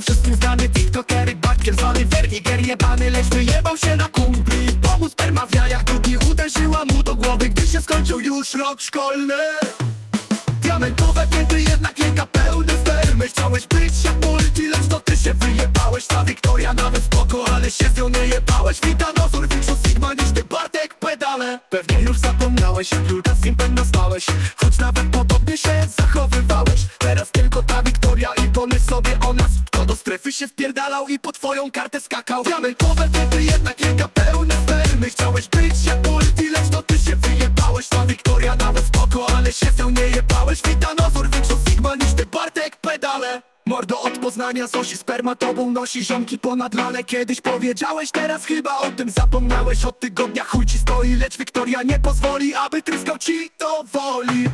Wszystkim znany tiktokery Batkiel zwany Werniger jebany Lecz wyjebał się na kumpli. Pomóc sperma w jajach Drugi uderzyła mu do głowy Gdy się skończył już rok szkolny. Diamentowe pięty jednak jęka pełne spermy Chciałeś być jak multi, lecz to ty się wyjebałeś. Ta Wiktoria nawet spoko, ale się z nią nie jebałeś. Witanozor, większą Sigma niż ty Bartek pedale. Pewnie już zapomniałeś jak Julka Simpem nazwałeś Choć nawet podobnie się zachowywałeś. Teraz tylko ta Wiktoria pomyśl sobie o nas. Do strefy się wpierdalał i po twoją kartę skakał. Diamentowe pięty jednak jęka pełne spermy Chciałeś być jak multi, lecz to ty się wyjebałeś. Ta Wiktoria nawet spoko, ale się nią nie jebałeś. Witanozor, większą Sigma niż ty Bartek pedale. Mordo od Poznania, Zosi sperma tobą nosi ziomki ponad lane Kiedyś powiedziałeś, teraz chyba o tym zapomniałeś. Od tygodnia chuj ci stoi, lecz Wiktoria nie pozwoli Aby tryskał ci to woli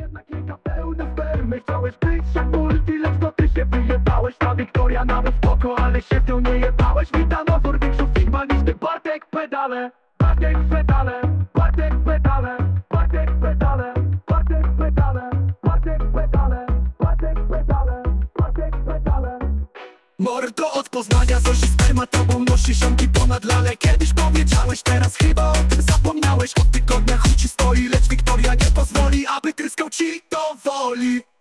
Jednak kilka pełne spermy Chciałeś być jak multi, lecz to ty się wyjebałeś? Ta Wiktoria nawet spoko, ale się z nią nie jebałeś. Witanozor, większą Sigma Bartek pedale. Bartek pedale, Bartek pedale. Bartek pedale, Bartek pedale. Bartek pedale, Bartek pedale. Bartek pedale. Mordo od Poznania, Zosi sperma tobą nosi ziomki ponad lale. Kiedyś powiedziałeś, teraz chyba o